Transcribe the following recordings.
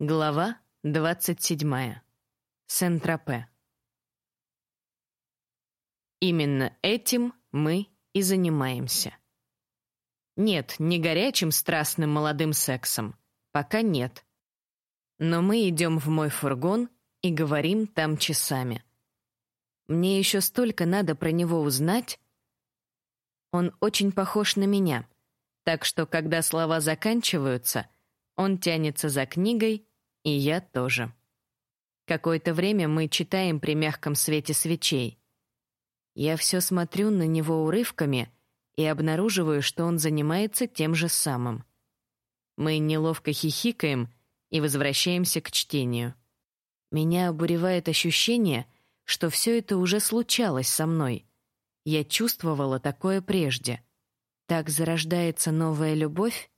Глава 27. Сент-Тропе. Именно этим мы и занимаемся. Нет, не горячим страстным молодым сексом. Пока нет. Но мы идем в мой фургон и говорим там часами. Мне еще столько надо про него узнать. Он очень похож на меня, так что когда слова заканчиваются, он тянется за книгой и я тоже. Какое-то время мы читаем при мягком свете свечей. Я все смотрю на него урывками и обнаруживаю, что он занимается тем же самым. Мы неловко хихикаем и возвращаемся к чтению. Меня обуревает ощущение, что все это уже случалось со мной. Я чувствовала такое прежде. Так зарождается новая любовь?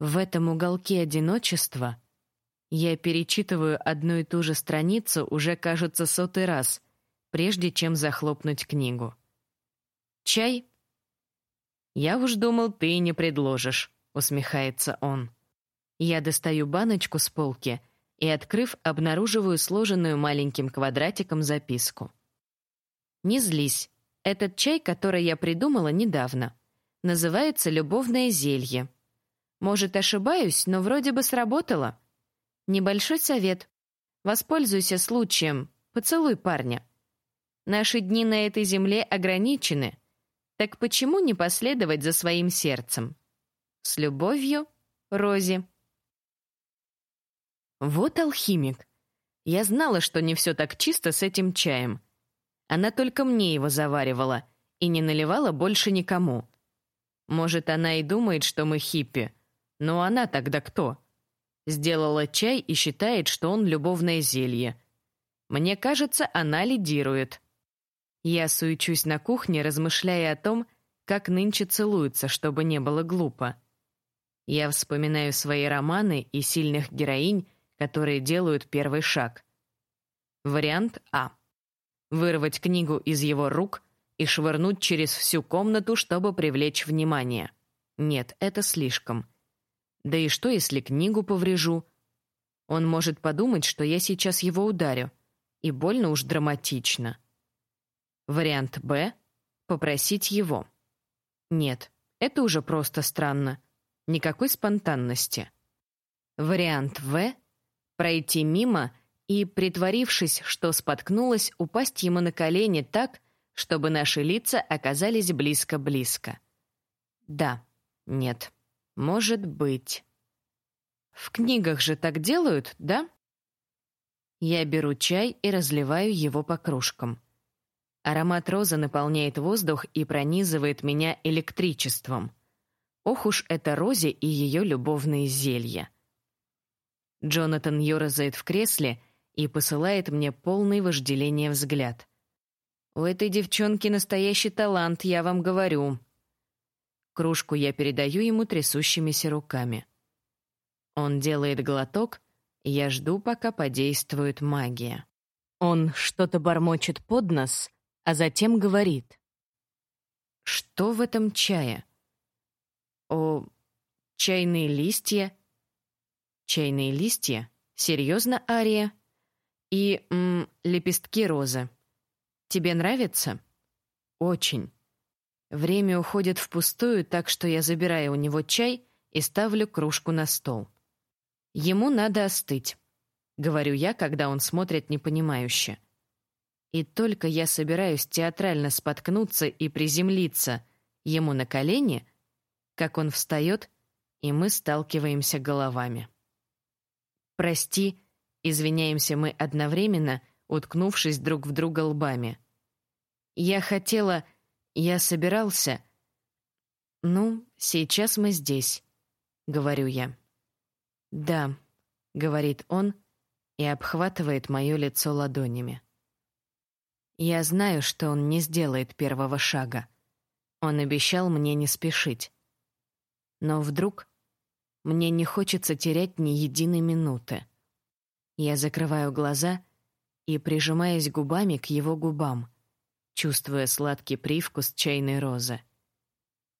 В этом уголке одиночества я перечитываю одну и ту же страницу уже, кажется, сотый раз, прежде чем захлопнуть книгу. «Чай?» «Я уж думал, ты не предложишь», — усмехается он. Я достаю баночку с полки и, открыв, обнаруживаю сложенную маленьким квадратиком записку. «Не злись. Этот чай, который я придумала недавно, называется «Любовное зелье». Может, ошибаюсь, но вроде бы сработало. Небольшой совет. Воспользуйся случаем. Поцелуй парня. Наши дни на этой земле ограничены. Так почему не последовать за своим сердцем? С любовью, Рози. Вот алхимик. Я знала, что не все так чисто с этим чаем. Она только мне его заваривала и не наливала больше никому. Может, она и думает, что мы хиппи. Но она тогда кто? Сделала чай и считает, что он любовное зелье. Мне кажется, она лидирует. Я суечусь на кухне, размышляя о том, как нынче целуются, чтобы не было глупо. Я вспоминаю свои романы и сильных героинь, которые делают первый шаг. Вариант А. Вырвать книгу из его рук и швырнуть через всю комнату, чтобы привлечь внимание. Нет, это слишком. Да и что, если книгу поврежу? Он может подумать, что я сейчас его ударю. И больно уж драматично. Вариант «Б» — попросить его. Нет, это уже просто странно. Никакой спонтанности. Вариант «В» — пройти мимо и, притворившись, что споткнулась, упасть ему на колени так, чтобы наши лица оказались близко-близко. Да, нет. Может быть. В книгах же так делают, да? Я беру чай и разливаю его по кружкам. Аромат розы наполняет воздух и пронизывает меня электричеством. Ох уж это Розе и ее любовные зелья. Джонатан ёрзает в кресле и посылает мне полный вожделения взгляд. «У этой девчонки настоящий талант, я вам говорю», Кружку я передаю ему трясущимися руками. Он делает глоток, я жду, пока подействует магия. Он что-то бормочет под нос, а затем говорит. «Что в этом чае?» «О, чайные листья?» «Чайные листья? Серьезно, Ария?» «И, м, лепестки розы. Тебе нравится?» «Очень». Время уходит впустую, так что я забираю у него чай и ставлю кружку на стол. Ему надо остыть, говорю я, когда он смотрит непонимающе. И только я собираюсь театрально споткнуться и приземлиться ему на колени, как он встает, и мы сталкиваемся головами. Прости, извиняемся мы одновременно, уткнувшись друг в друга лбами. Я хотела я собирался... Ну, сейчас мы здесь, говорю я. Да, говорит он и обхватывает мое лицо ладонями. Я знаю, что он не сделает первого шага. Он обещал мне не спешить. Но вдруг мне не хочется терять ни единой минуты. Я закрываю глаза и прижимаюсь губами к его губам чувствуя сладкий привкус чайной розы.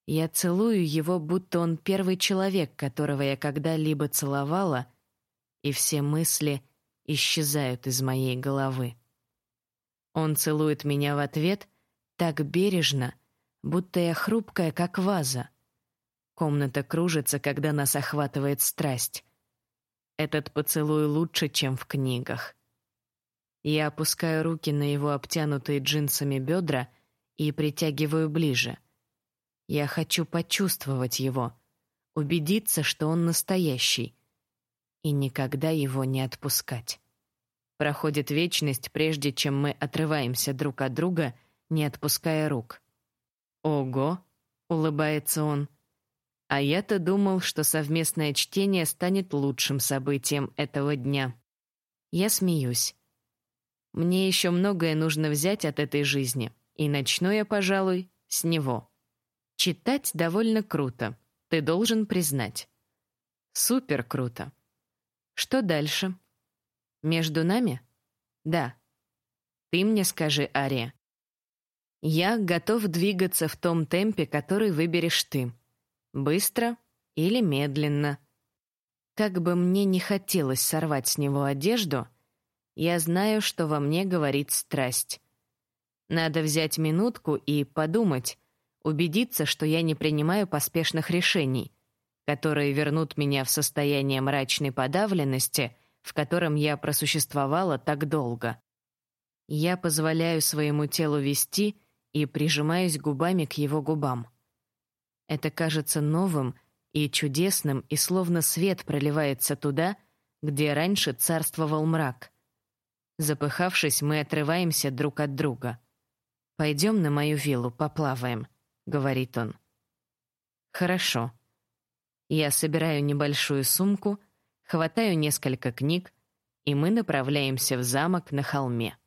Я целую его, будто он первый человек, которого я когда-либо целовала, и все мысли исчезают из моей головы. Он целует меня в ответ так бережно, будто я хрупкая, как ваза. Комната кружится, когда нас охватывает страсть. Этот поцелуй лучше, чем в книгах. Я опускаю руки на его обтянутые джинсами бедра и притягиваю ближе. Я хочу почувствовать его, убедиться, что он настоящий, и никогда его не отпускать. Проходит вечность, прежде чем мы отрываемся друг от друга, не отпуская рук. «Ого!» — улыбается он. «А я-то думал, что совместное чтение станет лучшим событием этого дня». Я смеюсь. Мне еще многое нужно взять от этой жизни, и начну я, пожалуй, с него. Читать довольно круто, ты должен признать. Супер круто. Что дальше? Между нами? Да. Ты мне скажи, Ария. Я готов двигаться в том темпе, который выберешь ты. Быстро или медленно. Как бы мне не хотелось сорвать с него одежду — я знаю, что во мне говорит страсть. Надо взять минутку и подумать, убедиться, что я не принимаю поспешных решений, которые вернут меня в состояние мрачной подавленности, в котором я просуществовала так долго. Я позволяю своему телу вести и прижимаюсь губами к его губам. Это кажется новым и чудесным, и словно свет проливается туда, где раньше царствовал мрак. Запыхавшись, мы отрываемся друг от друга. «Пойдем на мою виллу, поплаваем», — говорит он. «Хорошо». Я собираю небольшую сумку, хватаю несколько книг, и мы направляемся в замок на холме.